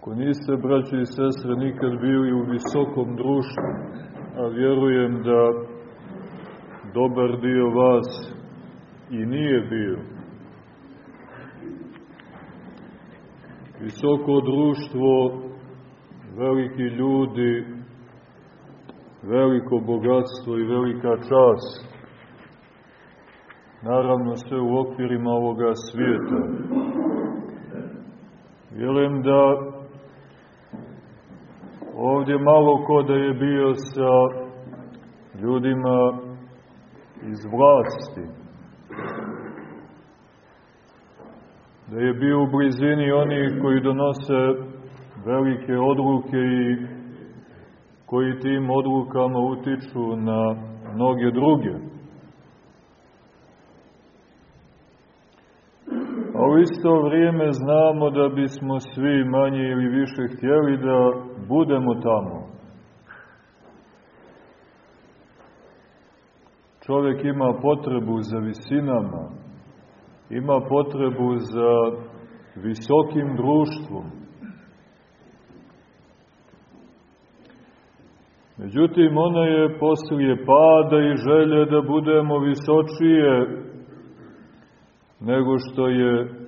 Ako niste, braći i sestre, nikad bili u visokom društvu, a vjerujem da dobar dio vas i nije bio. Visoko društvo, veliki ljudi, veliko bogatstvo i velika čast. Naravno sve u okvirima ovoga svijeta. Vjerujem da ovdje malo ko da je bio sa ljudima iz vlasti. Da je bio u blizini oni koji donose velike odluke i koji tim odlukama utiču na mnoge druge. U isto vrijeme znamo da bismo svi manje ili više htjeli da budemo tamo. Čovjek ima potrebu za visinama, ima potrebu za visokim društvom. Međutim, ona je poslije pada i želje da budemo visočije nego što je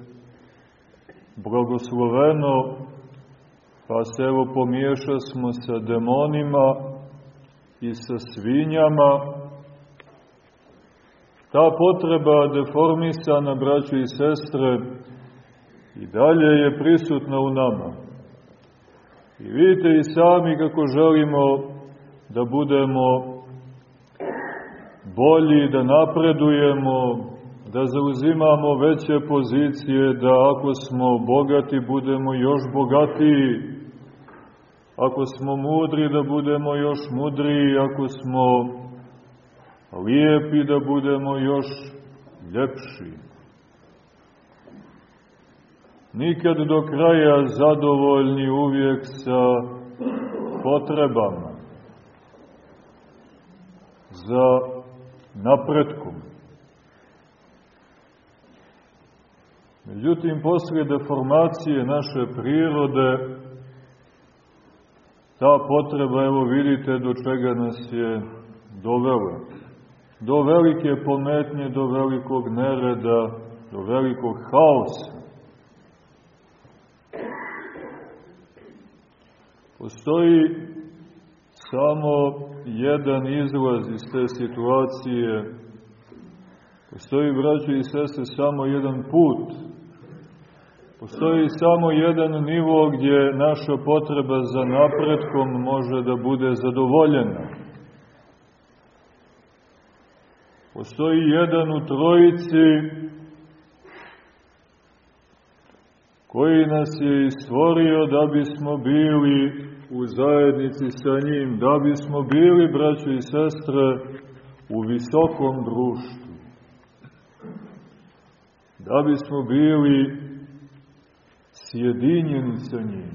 blagosloveno, pa se evo pomiješa smo sa demonima i sa svinjama. Ta potreba deformisana, braćo i sestre, i dalje je prisutna u nama. I vidite i sami kako želimo da budemo bolji, da napredujemo, da zauzimamo veće pozicije, da ako smo bogati budemo još bogatiji, ako smo mudri da budemo još mudriji, ako smo lijepi da budemo još ljepši. Nikad do kraja zadovoljni uvijek sa potrebama za napretkom. Međutim, posle deformacije naše prirode, ta potreba, evo vidite, do čega nas je dovela. Do velike pometnje, do velikog nereda, do velikog haosa. Postoji samo jedan izlaz iz te situacije, postoji, braćo i sese, samo jedan put Postoji samo jedan nivo gdje naša potreba za napretkom može da bude zadovoljena. Postoji jedan u trojici koji nas je istvorio da bismo bili u zajednici sa njim, da bismo bili, braćo i sestre, u visokom društvu. Da bismo bili sjedinjeni sa njim.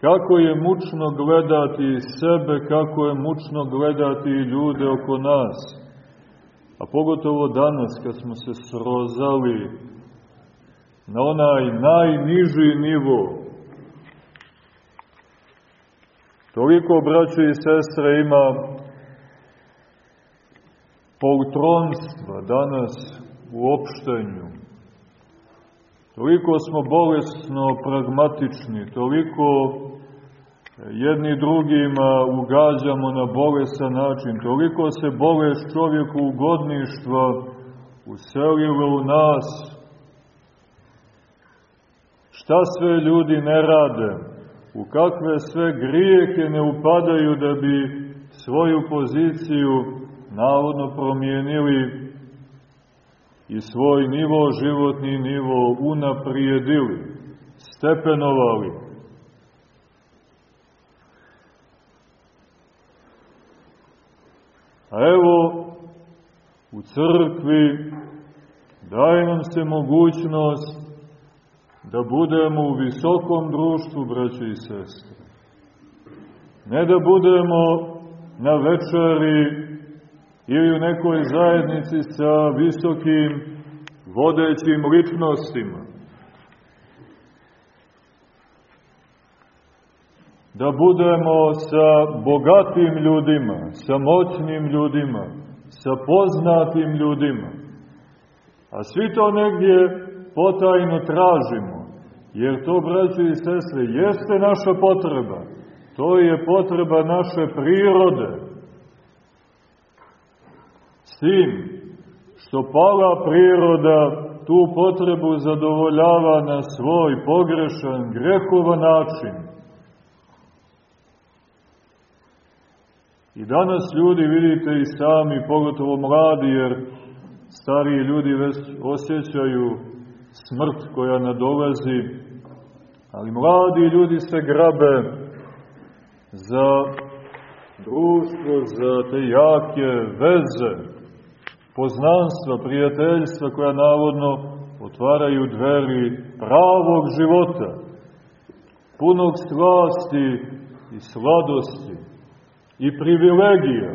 Kako je mučno gledati sebe, kako je mučno gledati ljude oko nas. A pogotovo danas kad smo se srozali na onaj najniži nivo. Toliko, braćo i sestre, ima poltronstva danas u opštenju, Toliko smo bolesno pragmatični, toliko jedni drugima ugađamo na bolesan način, toliko se bolest čovjeku ugodništva uselilo u nas. Šta sve ljudi ne rade, u kakve sve grijehe ne upadaju da bi svoju poziciju navodno promijenili i svoj nivo, životni nivo unaprijedili, stepenovali. A evo, u crkvi daje nam se mogućnost da budemo u visokom društvu, braće i sestre. Ne da budemo na večeri ili u nekoj zajednici sa visokim vodećim ličnostima. Da budemo sa bogatim ljudima, sa moćnim ljudima, sa poznatim ljudima. A svi to negdje potajno tražimo, jer to, braći i sestre, jeste naša potreba. To je potreba naše prirode Tim što pala priroda tu potrebu zadovoljava na svoj pogrešan, grehovan način. I danas ljudi, vidite i sami, pogotovo mladi, jer stariji ljudi već osjećaju smrt koja nadolazi, ali mladi ljudi se grabe za društvo, za te jake veze, poznanstva, prijateljstva koja navodno otvaraju dveri pravog života, punog slasti i sladosti i privilegija.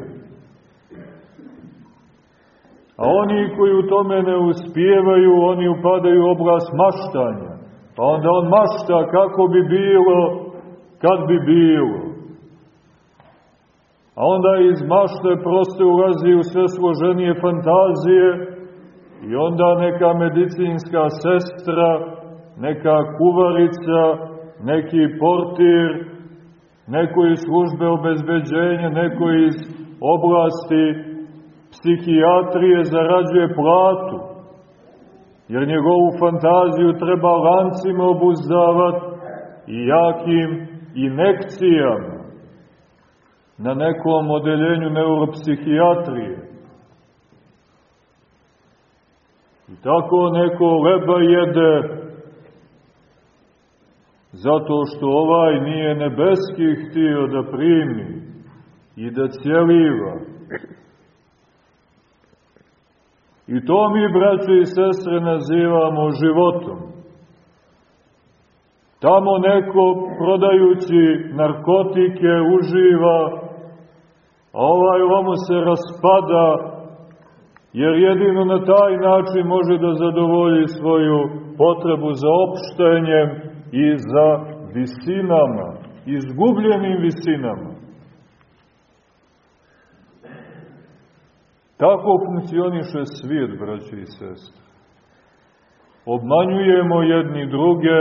A oni koji u tome ne uspijevaju, oni upadaju u oblast maštanja. Pa onda on mašta kako bi bilo, kad bi bilo. A onda iz mašte proste ulazi u sve složenije fantazije i onda neka medicinska sestra, neka kuvarica, neki portir, neko iz službe obezbeđenja, neko iz oblasti psihijatrije zarađuje platu, jer njegovu fantaziju treba lancima obuzdavati i jakim inekcijama na nekom odeljenju neuropsihijatrije. I tako neko leba jede zato što ovaj nije nebeski htio da primi i da cjeliva. I to mi, braće i sestre, nazivamo životom. Tamo neko, prodajući narkotike, uživa, a ovaj ovom se raspada, jer jedino na taj način može da zadovolji svoju potrebu za opštenjem, i za visinama, izgubljenim visinama. Tako funkcioniše svijet, braći i sestre. Obmanjujemo jedni druge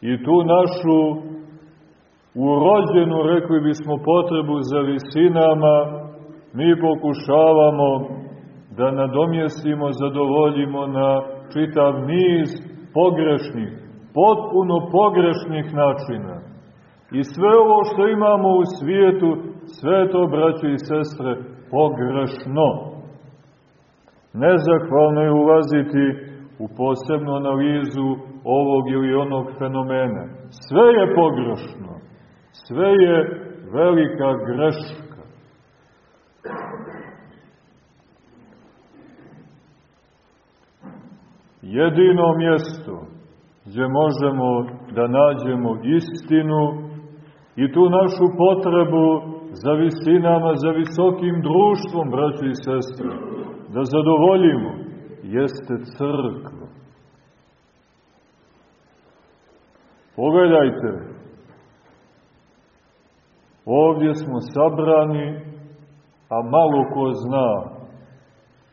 i tu našu urođenu, rekli bismo, potrebu za visinama, mi pokušavamo da nadomjestimo, zadovoljimo na čitav niz pogrešnih, potpuno pogrešnih načina. I sve ovo što imamo u svijetu, sve to, braće i sestre, pogrešno. Nezahvalno je ulaziti u posebnu analizu ovog ili onog fenomena. Sve je pogrešno. Sve je velika greška. Jedino mjesto gdje možemo da nađemo istinu i tu našu potrebu za visinama, za visokim društvom, braći i sestre, da zadovoljimo, jeste crkva. Pogledajte, ovdje smo sabrani, a malo ko zna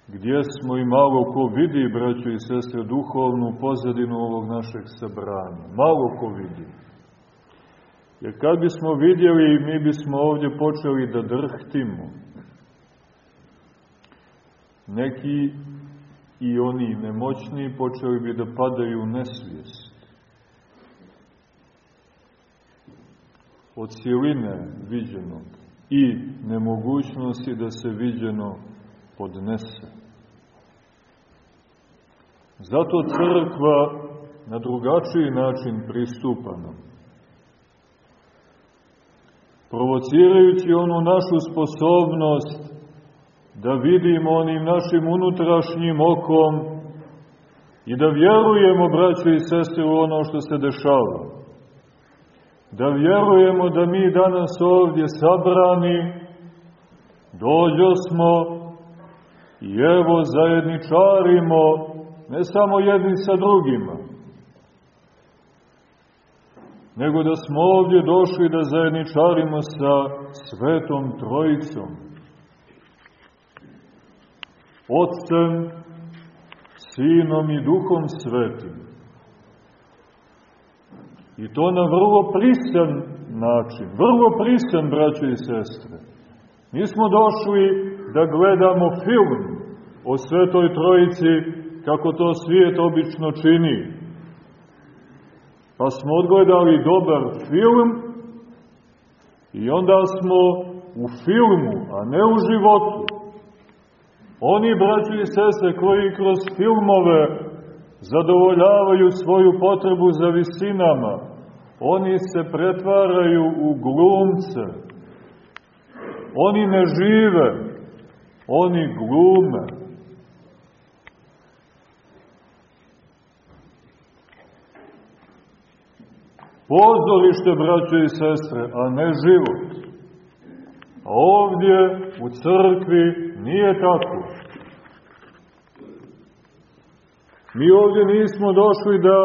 gdje smo i malo ko vidi, braćo i sestre, duhovnu pozadinu ovog našeg sabranja. Malo ko vidi. Jer kad bismo vidjeli, mi bismo ovdje počeli da drhtimo. Neki i oni nemoćni počeli bi da padaju u nesvijest. Od siline viđenog i nemogućnosti da se viđeno podnese. Zato crkva na drugačiji način pristupa nam. Provocirajući onu našu sposobnost da vidimo onim našim unutrašnjim okom i da vjerujemo, braće i sestre, u ono što se dešava. Da vjerujemo da mi danas ovdje sabrani dođo smo i evo zajedničarimo ne samo jedni sa drugima, nego da smo ovdje došli da zajedničarimo sa Svetom Trojicom. Otcem, Sinom i Duhom Svetim. I to na vrlo prisan način, vrlo prisan, braće i sestre. Mi smo došli da gledamo film o Svetoj Trojici, kako to svijet obično čini. Pa smo odgledali dobar film i onda smo u filmu, a ne u životu. Oni, braći i sestre, koji kroz filmove zadovoljavaju svoju potrebu za visinama, oni se pretvaraju u glumce. Oni ne žive, oni glume. Pozorište, braće i sestre, a ne život. A ovdje, u crkvi, nije tako. Mi ovdje nismo došli da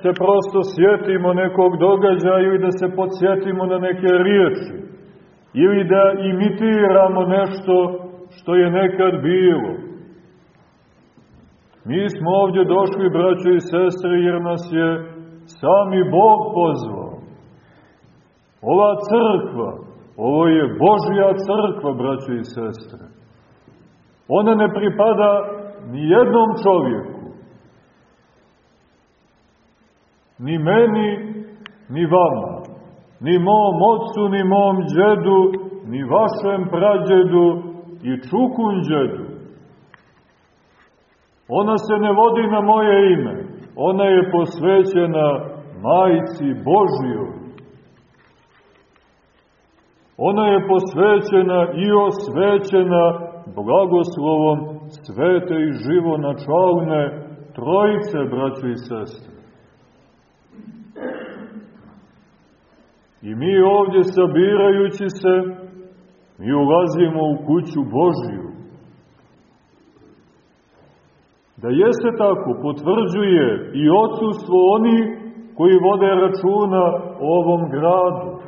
se prosto sjetimo nekog događaja i da se podsjetimo na neke riječi. Ili da imitiramo nešto što je nekad bilo. Mi smo ovdje došli, braće i sestre, jer nas je sami Bog pozvao. Ova crkva, ovo je Božja crkva, braće i sestre. Ona ne pripada ni jednom čovjeku. Ni meni, ni vama. Ni mom ocu, ni mom džedu, ni vašem prađedu i čukunđedu. Ona se ne vodi na moje ime ona je posvećena Majci Božijoj. Ona je posvećena i osvećena blagoslovom svete i živonačalne trojice, braće i sestre. I mi ovdje sabirajući se, mi ulazimo u kuću Božiju. Da jeste tako, potvrđuje i odsustvo oni koji vode računa o ovom gradu,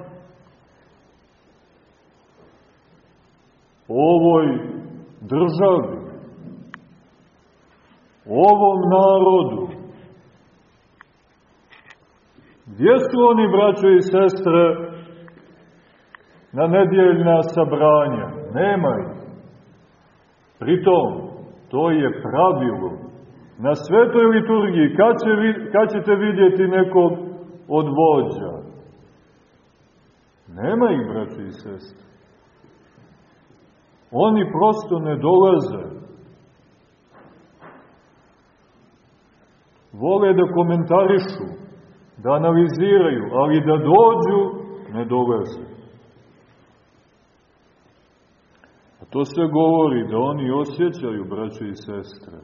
ovoj državi, ovom narodu. Gdje su oni, braćo i sestre, na nedjeljna sabranja? Nema ih. Pritom, To je pravilo. Na svetoj liturgiji, kad, će, kad ćete vidjeti nekog od vođa? Nema ih, braći i sestri. Oni prosto ne dolaze. Vole da komentarišu, da analiziraju, ali da dođu, ne dolaze. To se govori da oni osjećaju, braće i sestre,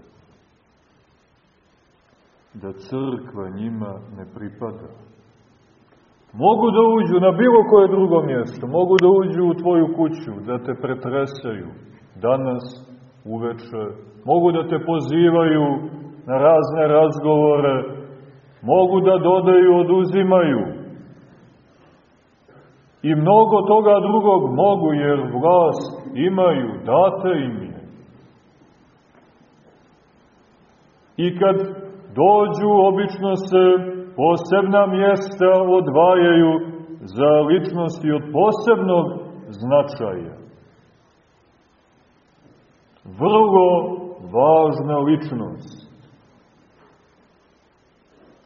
da crkva njima ne pripada. Mogu da uđu na bilo koje drugo mjesto, mogu da uđu u tvoju kuću, da te pretresaju danas, uveče, mogu da te pozivaju na razne razgovore, mogu da dodaju, oduzimaju, I mnogo toga drugog mogu, jer vlast imaju, date im je. I kad dođu, obično se posebna mjesta odvajaju za ličnosti od posebnog značaja. Vrlo važna ličnost.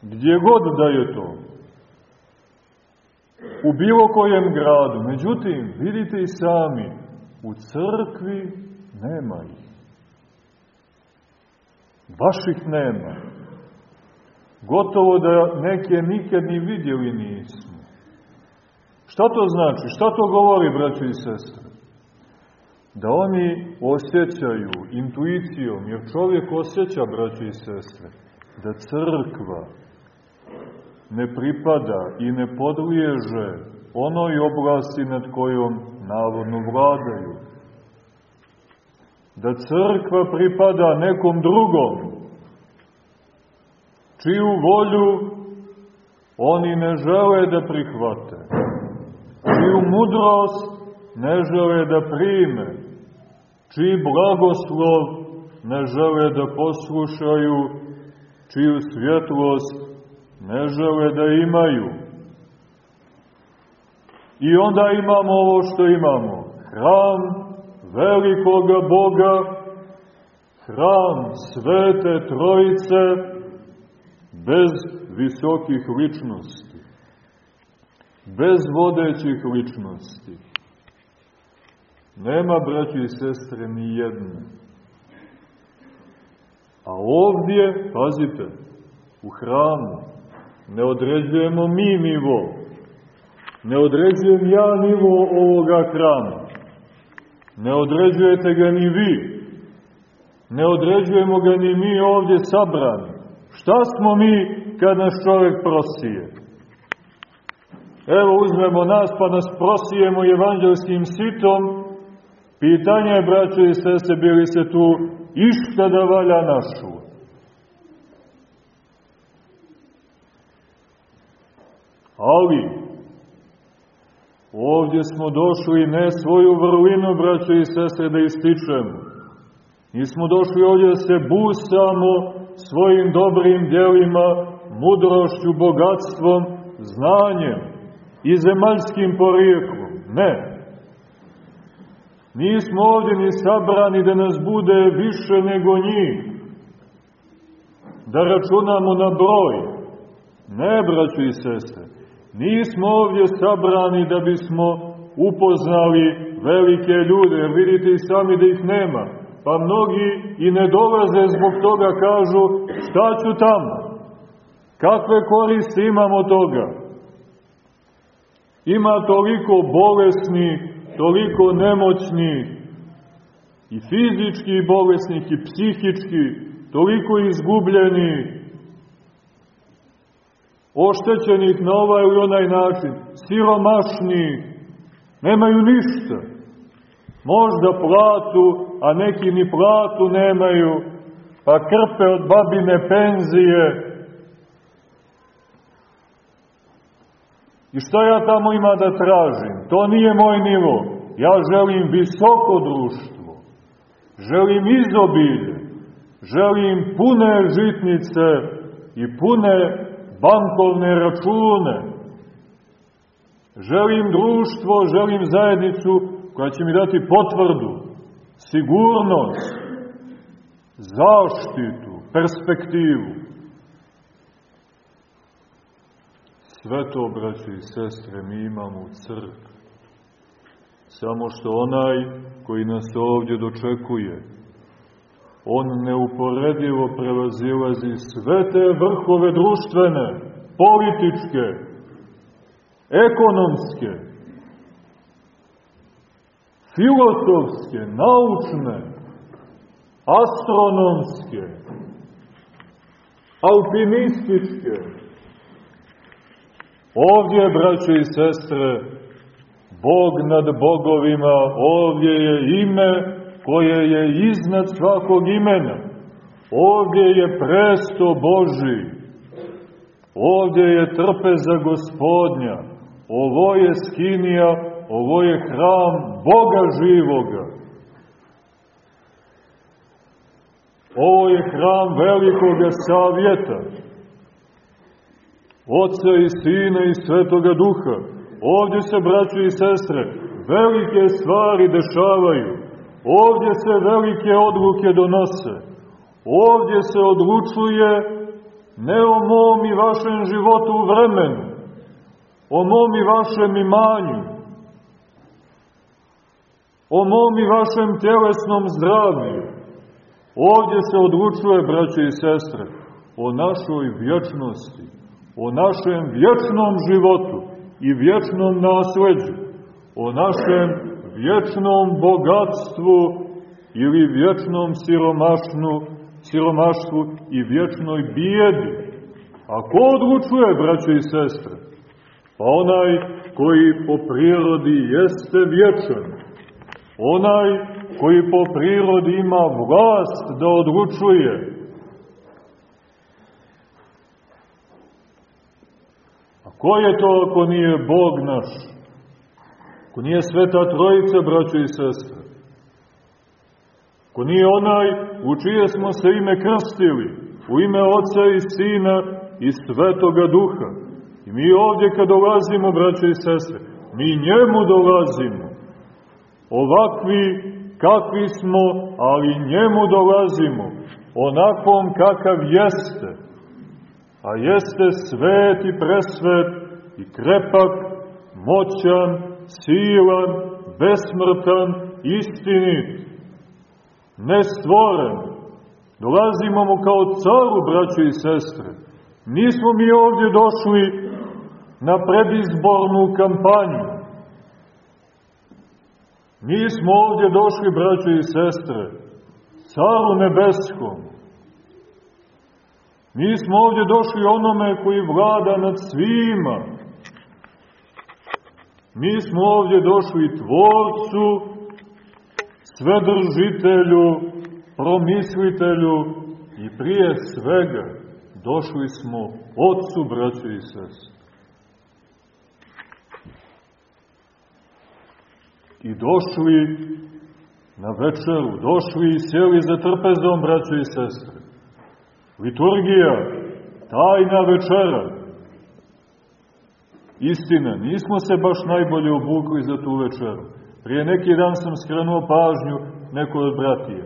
Gdje god da je to u bilo kojem gradu. Međutim, vidite i sami, u crkvi nema ih. Baš ih nema. Gotovo da neke nikad ni vidjeli nismo. Šta to znači? Šta to govori, braći i sestre? Da oni osjećaju intuicijom, jer čovjek osjeća, braći i sestre, da crkva, ne pripada i ne podliježe onoj oblasti nad kojom navodno vladaju. Da crkva pripada nekom drugom, čiju volju oni ne žele da prihvate. Čiju mudrost ne žele da prime, čiji blagoslov ne žele da poslušaju, čiju svjetlost ne žele da imaju. I onda imamo ovo što imamo. Hram velikoga Boga, hram svete trojice, bez visokih ličnosti, bez vodećih ličnosti. Nema, braći i sestre, ni jedne. A ovdje, pazite, u hramu, ne određujemo mi nivo, ne određujem ja nivo ovoga hrama, ne određujete ga ni vi, ne određujemo ga ni mi ovdje sabrani. Šta smo mi kad nas čovjek prosije. Evo uzmemo nas pa nas prosijemo evanđelskim sitom, pitanje je, braćo i sese, bili se tu išta da valja našu. Ali, ovdje smo došli ne svoju vrlinu, braćo i sese, da ističemo. Nismo došli ovdje da se busamo svojim dobrim djelima, mudrošću, bogatstvom, znanjem i zemaljskim porijeklom. Ne. Nismo ovdje ni sabrani da nas bude više nego njih. Da računamo na broj. Ne, braći i sestre. Nismo ovdje sabrani da bismo upoznali velike ljude, jer vidite i sami da ih nema. Pa mnogi i ne dolaze zbog toga kažu šta ću tamo. Kakve koristi imamo toga? Ima toliko bolesni, toliko nemoćni, i fizički bolesnih, i psihički, toliko izgubljeni, oštećenih na ovaj ili onaj način, siromašni, nemaju ništa. Možda platu, a neki ni platu nemaju, pa krpe od babine penzije, I šta ja tamo ima da tražim? To nije moj nivo. Ja želim visoko društvo. Želim izobilje. Želim pune žitnice i pune bankovne račune. Želim društvo, želim zajednicu koja će mi dati potvrdu, sigurnost, zaštitu, perspektivu. Sve to, braće i sestre, mi imamo u crkvi. Samo što onaj koji nas ovdje dočekuje, on neuporedivo prevazilazi sve te vrhove društvene, političke, ekonomske, filosofske, naučne, astronomske, alpinističke, Ovdje, braće i sestre, Bog nad bogovima, ovdje je ime koje je iznad svakog imena. Ovdje je presto Boži. Ovdje je trpeza gospodnja. Ovo je skinija, ovo je hram Boga živoga. Ovo je hram velikoga savjeta. Oca i Sina i Svetoga Duha. Ovdje se, braćo i sestre, velike stvari dešavaju. Ovdje se velike odluke donose. Ovdje se odlučuje ne o mom i vašem životu u vremenu, o mom i vašem imanju, o mom i vašem tjelesnom zdravlju. Ovdje se odlučuje, braćo i sestre, o našoj vječnosti o našem vječnom životu i vječnom nasleđu, o našem vječnom bogatstvu ili vječnom siromašnu, siromaštvu i vječnoj bijedi. A ko odlučuje, braće i sestre? Pa onaj koji po prirodi jeste vječan. Onaj koji po prirodi ima vlast da odlučuje Ko je to ako nije Bog naš? Ko nije Sveta Trojica, braćo i sestre? Ko nije onaj u čije smo se ime krstili, u ime Oca i Sina i Svetoga Duha. I mi ovdje kad dolazimo, braćo i sestre, mi njemu dolazimo. Ovakvi kakvi smo, ali njemu dolazimo, onakvom kakav jeste. A jeste svet i presvet i krepak, moćan, silan, besmrtan, istinit, nestvoren. Dolazimo mu kao caru, braćo i sestre. Nismo mi ovdje došli na predizbornu kampanju. Mi smo ovdje došli, braćo i sestre, caru nebeskom. Mi smo ovdje došli onome koji vlada nad svima. Mi smo ovdje došli tvorcu, svedržitelju, promislitelju i prije svega došli smo Otcu, braćo i sestre. i došli na večeru, došli i sjeli za trpezom, braćo i sestre. Liturgija, tajna večera. Istina, nismo se baš najbolje obukli za tu večeru. Prije neki dan sam skrenuo pažnju neko od bratije.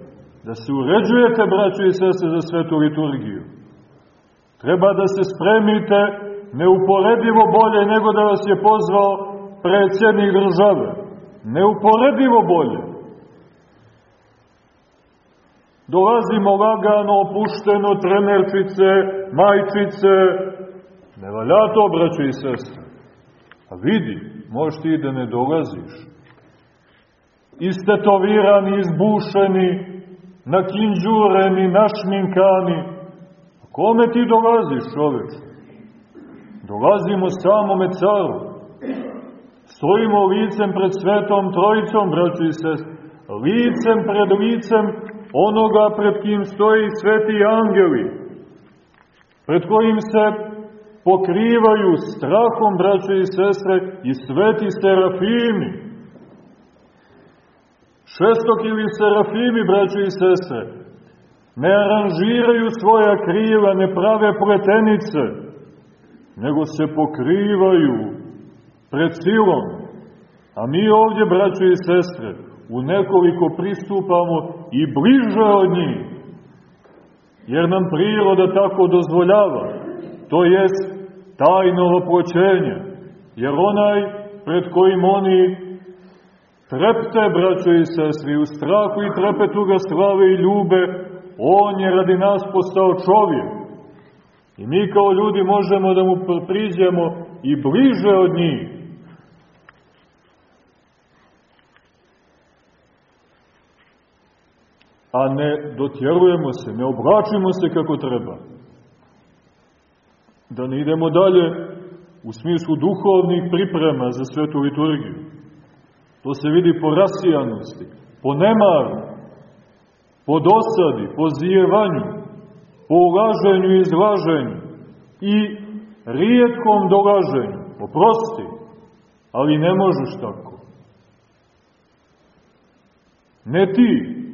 Da se uređujete, braćo i sestre, za svetu liturgiju. Treba da se spremite neuporedivo bolje nego da vas je pozvao predsjednik države neuporedivo bolje. Dolazimo lagano, opušteno, trenerčice, majčice, ne valja to, braćo i sestre. A vidi, možeš ti da ne dolaziš. Istetovirani, izbušeni, nakinđureni, našminkani. A kome ti dolaziš, čoveč? Dolazimo samome caru. Stojimo licem pred svetom trojicom, braću i sest, licem pred licem onoga pred kim stoji sveti angeli, pred kojim se pokrivaju strahom, braću i sestre, i sveti serafimi. Šestokili serafimi, braću i sestre, ne aranžiraju svoja krila, ne prave pletenice, nego se pokrivaju pred silom. A mi ovdje, braćo i sestre, u nekoliko pristupamo i bliže od njih, jer nam priroda tako dozvoljava, to jest tajno oploćenje, jer onaj pred kojim oni trepte, braćo i sestri, u strahu i trepetu ga slave i ljube, on je radi nas postao čovjek. I mi kao ljudi možemo da mu priđemo i bliže od njih. a ne dotjerujemo se, ne oblačimo se kako treba. Da ne idemo dalje u smislu duhovnih priprema za svetu liturgiju. To se vidi po rasijanosti, po nemaru, po dosadi, po zijevanju, po ulaženju i izlaženju i rijetkom dolaženju. Oprosti, ali ne možeš tako. Ne ti,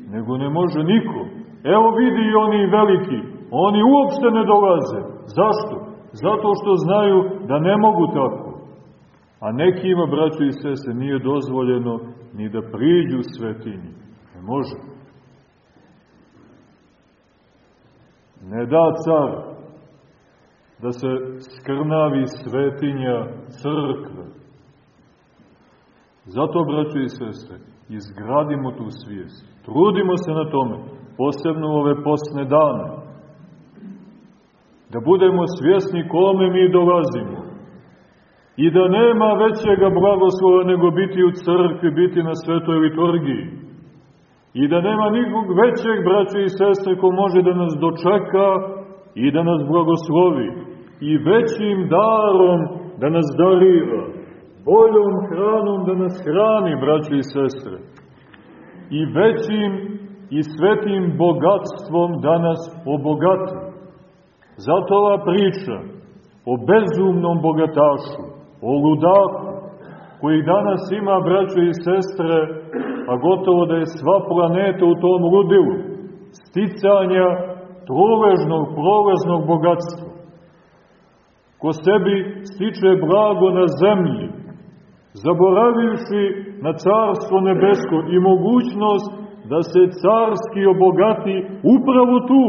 nego ne može niko. Evo vidi i oni veliki, oni uopšte ne dolaze. Zašto? Zato što znaju da ne mogu tako. A nekima, braćo i sese, nije dozvoljeno ni da priđu svetinji. Ne može. Ne da car da se skrnavi svetinja crkve. Zato, braćo i sestre, izgradimo tu svijest. Trudimo se na tome, posebno ove posne dane. Da budemo svjesni kome mi dolazimo. I da nema većega blagoslova nego biti u crkvi, biti na svetoj liturgiji. I da nema nikog većeg braća i sestre ko može da nas dočeka i da nas blagoslovi. I većim darom da nas darira. Boljom hranom da nas hrani, braći i sestre i većim i svetim bogatstvom danas obogati. Zato ova priča o bezumnom bogatašu, o ludaku, koji danas ima, braćo i sestre, a gotovo da je sva planeta u tom ludilu, sticanja truležnog, prolaznog bogatstva. Ko sebi stiče blago na zemlji, zaboravivši na carstvo nebesko i mogućnost da se carski obogati upravo tu.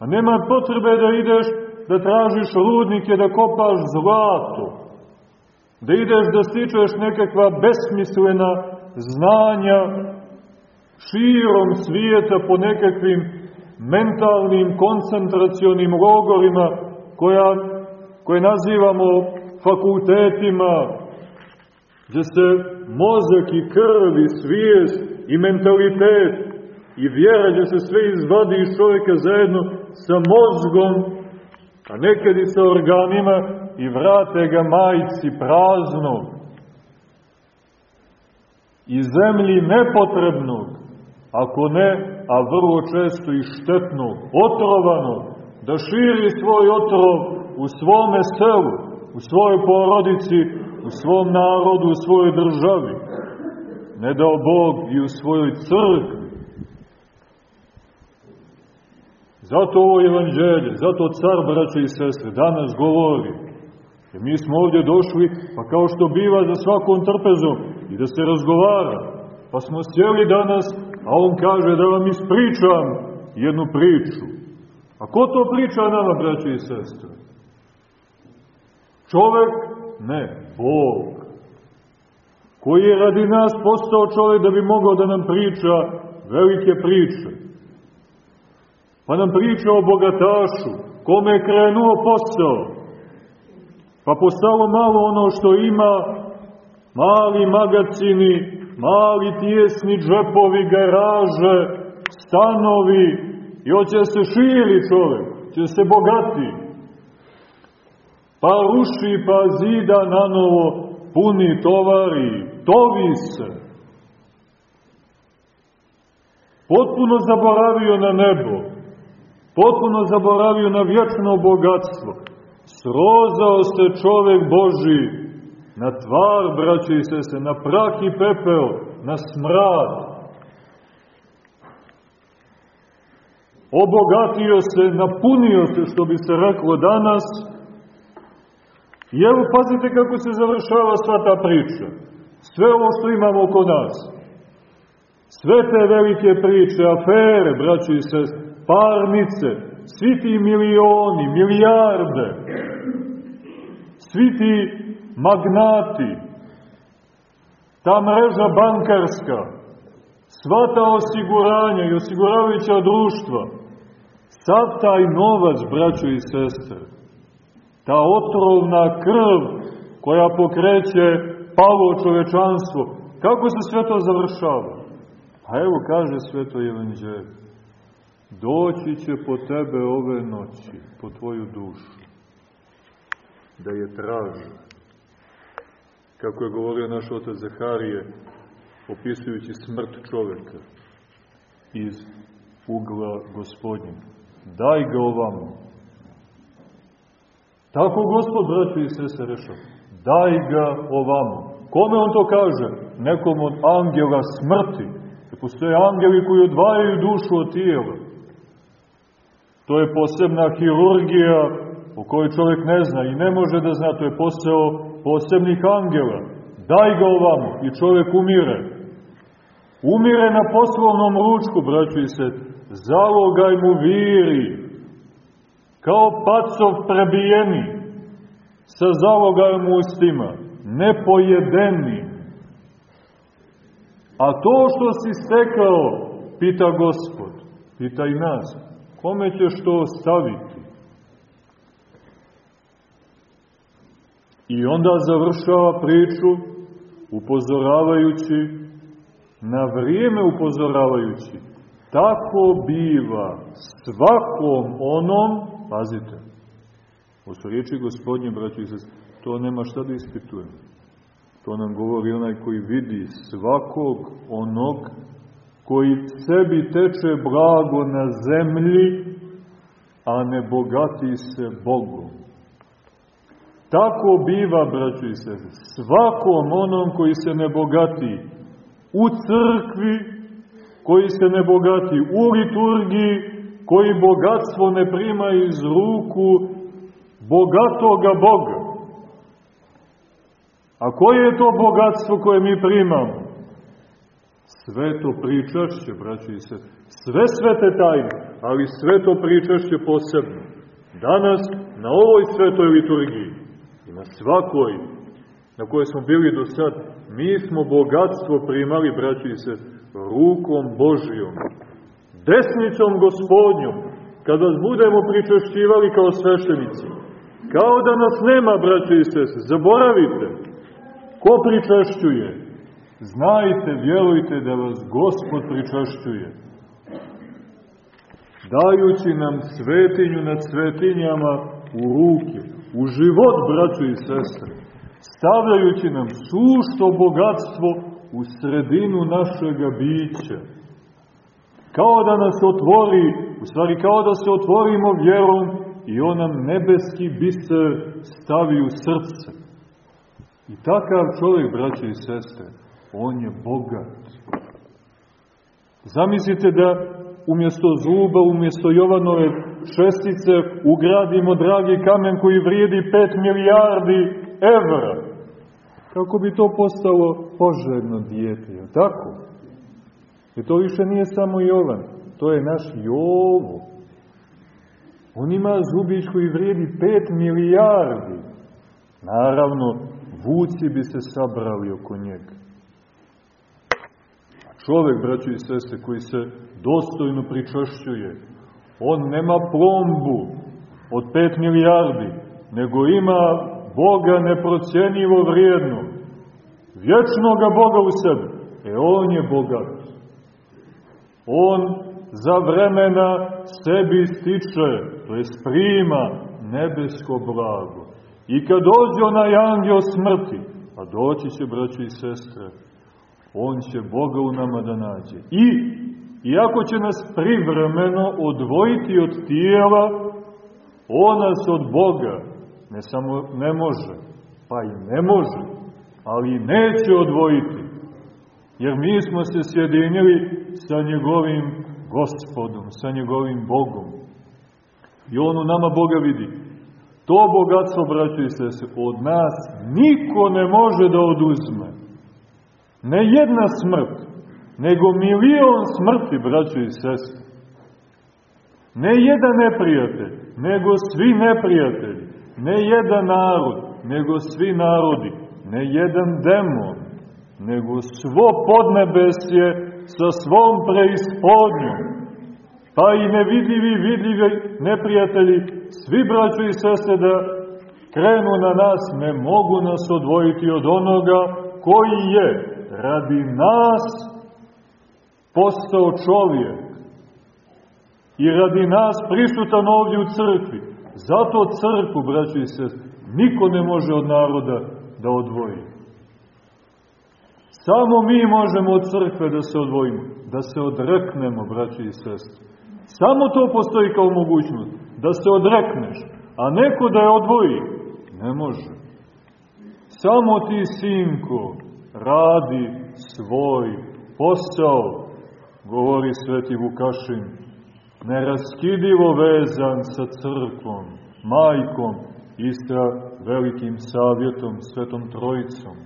A nema potrebe da ideš da tražiš rudnike, da kopaš zlato, da ideš da stičeš nekakva besmislena znanja širom svijeta po nekakvim mentalnim koncentracionim logorima koja, koje nazivamo fakultetima, gdje se mozak i krv i svijest i mentalitet i vjera gdje se sve izvadi iz čovjeka zajedno sa mozgom, a nekad i sa organima i vrate ga majci praznog i zemlji nepotrebnog, ako ne, a vrlo često i štetnog, otrovanog, da širi svoj otrov u svome selu, u svojoj porodici, u svom narodu, u svojoj državi, ne dao Bog i u svojoj crkvi. Zato ovo evanđelje, zato car, braće i sestre, danas govori. Jer mi smo ovdje došli, pa kao što biva za svakom trpezom, i da se razgovara. Pa smo sjeli danas, a on kaže da vam ispričam jednu priču. A ko to priča nama, braće i sestre? Čovek? Ne, Bog. Koji je radi nas postao čovek da bi mogao da nam priča velike priče. Pa nam priča o bogatašu, kome je krenuo posao. Pa postalo malo ono što ima, mali magacini, mali tijesni džepovi, garaže, stanovi, i hoće se širi čovek, će se bogati. Pa ruši, pa zida na novo, puni tovari, tovi se. Potpuno zaboravio na nebo, potpuno zaboravio na vječno bogatstvo. Srozao se čovek Boži na tvar, braće i sese, na prak i pepeo, na smrad. Obogatio se, napunio se, što bi se reklo danas, I evo, pazite kako se završava sva ta priča. Sve ovo što imamo oko nas. Sve te velike priče, afere, braći i sest, parnice, svi ti milioni, milijarde, svi ti magnati, ta mreža bankarska, sva ta osiguranja i osiguravajuća društva, sav taj novac, braćo i sestre, ta otrovna krv koja pokreće palo čovečanstvo, kako se sve to završava? A evo kaže sveto evanđelje, doći će po tebe ove noći, po tvoju dušu, da je traže. Kako je govorio naš otac Zaharije, opisujući smrt čoveka iz ugla gospodnjeg. Daj ga ovamo, Tako gospod, braću i sese, rešao. Daj ga ovamo. Kome on to kaže? Nekom od angela smrti. Jer postoje angeli koji odvajaju dušu od tijela. To je posebna hirurgija o kojoj čovjek ne zna i ne može da zna. To je posao posebnih angela. Daj ga ovamo i čovjek umire. Umire na poslovnom ručku, braću i sese. Zalogaj mu viri kao pacov prebijeni, sa zalogajem ustima, nepojedeni. A to što si stekao, pita Gospod, pita i nas, kome ćeš to ostaviti? I onda završava priču upozoravajući, na vrijeme upozoravajući, tako biva svakom onom Pazite. Ovo su riječi gospodnje, braći i sest, to nema šta da ispitujemo. To nam govori onaj koji vidi svakog onog koji sebi teče blago na zemlji, a ne bogati se Bogom. Tako biva, braćo i sese, svakom onom koji se ne bogati u crkvi, koji se ne bogati u liturgiji, koji bogatstvo ne prima iz ruku bogatoga Boga. A koje je to bogatstvo koje mi primamo? Sveto pričašće, braći i se, sve svete tajne, ali sveto pričašće posebno. Danas, na ovoj svetoj liturgiji, i na svakoj na kojoj smo bili do sad, mi smo bogatstvo primali, braći i se, rukom Božijom, desnicom gospodnjom, kada budemo pričašćivali kao svešenici. Kao da nas nema, braći i sese, zaboravite. Ko pričašćuje? Znajte, vjerujte da vas Gospod pričašćuje. Dajući nam svetinju nad svetinjama u ruke, u život, braćo i sestre, stavljajući nam sušto bogatstvo u sredinu našega bića. Kao da nas otvori, u stvari kao da se otvorimo vjerom i on nam nebeski biser stavi u srce. I takav čovjek, braće i sestre, on je bogat. Zamislite da umjesto zuba, umjesto Jovanove šestice ugradimo dragi kamen koji vrijedi 5 milijardi evra. Kako bi to postalo poželjno dijete, je tako? I to više nije samo Jovan, to je naš Jovo. On ima zubić koji vrijedi 5 milijardi. Naravno, vuci bi se sabrali oko njega. Čovek, braćo i sese, koji se dostojno pričašćuje, on nema plombu od 5 milijardi, nego ima Boga neprocijenjivo vrijedno, vječnoga Boga u sebi. E on je bogat. On za vremena sebi stiče, to je sprima nebesko blago. I kad dođe onaj angel smrti, a doći će, braći i sestre, on će Boga u nama da nađe. I, iako će nas privremeno odvojiti od tijela, on nas od Boga ne samo ne može, pa i ne može, ali neće odvojiti. Jer mi smo se sjedinili sa njegovim gospodom, sa njegovim Bogom. I on u nama Boga vidi. To bogatstvo, braćo i sese, od nas niko ne može da oduzme. Ne jedna smrt, nego milion smrti, braćo i sese. Ne jedan neprijatelj, nego svi neprijatelji. Ne jedan narod, nego svi narodi. Ne jedan demon, nego svo podnebesje sa svom preispodnjom. Pa i nevidljivi, vidljivi neprijatelji, svi braćo i sese da krenu na nas, ne mogu nas odvojiti od onoga koji je radi nas postao čovjek i radi nas prisutan ovdje u crkvi. Zato crkvu, braćo i sest, niko ne može od naroda da odvoji. Samo mi možemo od crkve da se odvojimo, da se odreknemo, braćo i sest. Samo to postoji kao mogućnost, da se odrekneš, a neko da je odvoji, ne može. Samo ti, sinko, radi svoj posao, govori sveti Vukašin, neraskidivo vezan sa crkvom, majkom i sa velikim savjetom, svetom trojicom.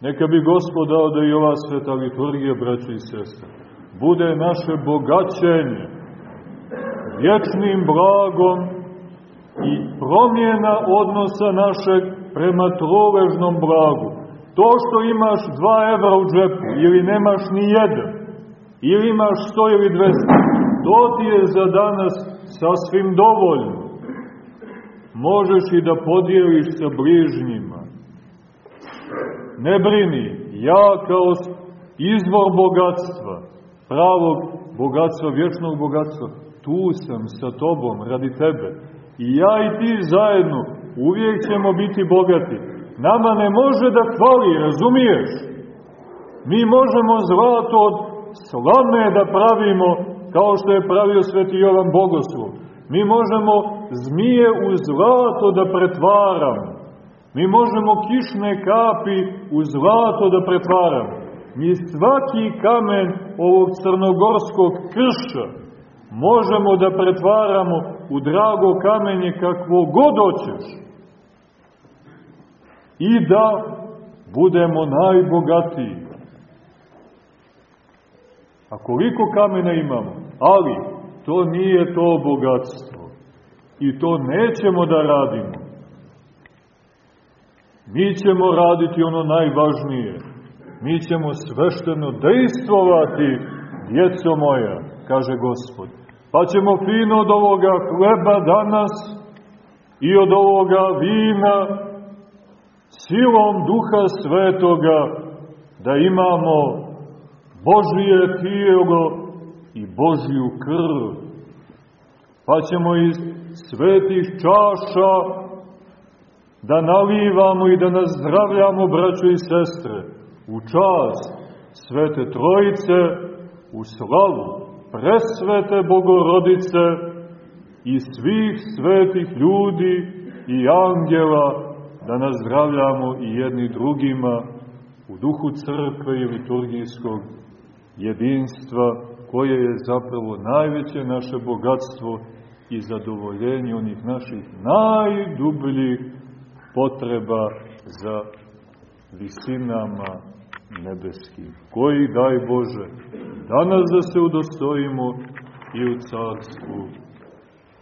Neka bi Gospod dao da i ova sveta liturgija, braćo i sestre, bude naše bogaćenje vječnim blagom i promjena odnosa našeg prema trovežnom blagu. To što imaš dva evra u džepu ili nemaš ni jedan, ili imaš sto ili dvesta, to ti je za danas sasvim dovoljno. Možeš i da podijeliš sa bližnjima. Ne brini, ja kao izvor bogatstva, pravog bogatstva, vječnog bogatstva, tu sam sa tobom, radi tebe. I ja i ti zajedno uvijek ćemo biti bogati. Nama ne može da hvali, razumiješ? Mi možemo zlato od slame da pravimo kao što je pravio sveti Jovan Bogoslov. Mi možemo zmije u zlato da pretvaramo. Mi možemo kišne kapi u zlato da pretvaramo. Mi svaki kamen ovog crnogorskog krša možemo da pretvaramo u drago kamenje kakvo god hoćeš. I da budemo najbogatiji. A koliko kamena imamo? Ali, to nije to bogatstvo. I to nećemo da radimo. Mi ćemo raditi ono najvažnije. Mi ćemo svešteno dejstvovati, djeco moja, kaže Gospod. Pa ćemo fino od ovoga hleba danas i od ovoga vina silom duha svetoga da imamo Božije tijelo i Božju krv. Pa ćemo iz svetih čaša da nalivamo i da nazdravljamo braćo i sestre u čast Svete Trojice, u slavu presvete Bogorodice i svih svetih ljudi i angela da nazdravljamo i jedni drugima u duhu crkve i liturgijskog jedinstva koje je zapravo najveće naše bogatstvo i zadovoljenje onih naših najdubljih potreba za visinama nebeskih, koji, daj Bože, danas da se udostojimo i u carstvu,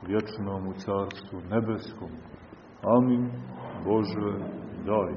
vječnom u carstvu nebeskom. Amin. Bože, daj.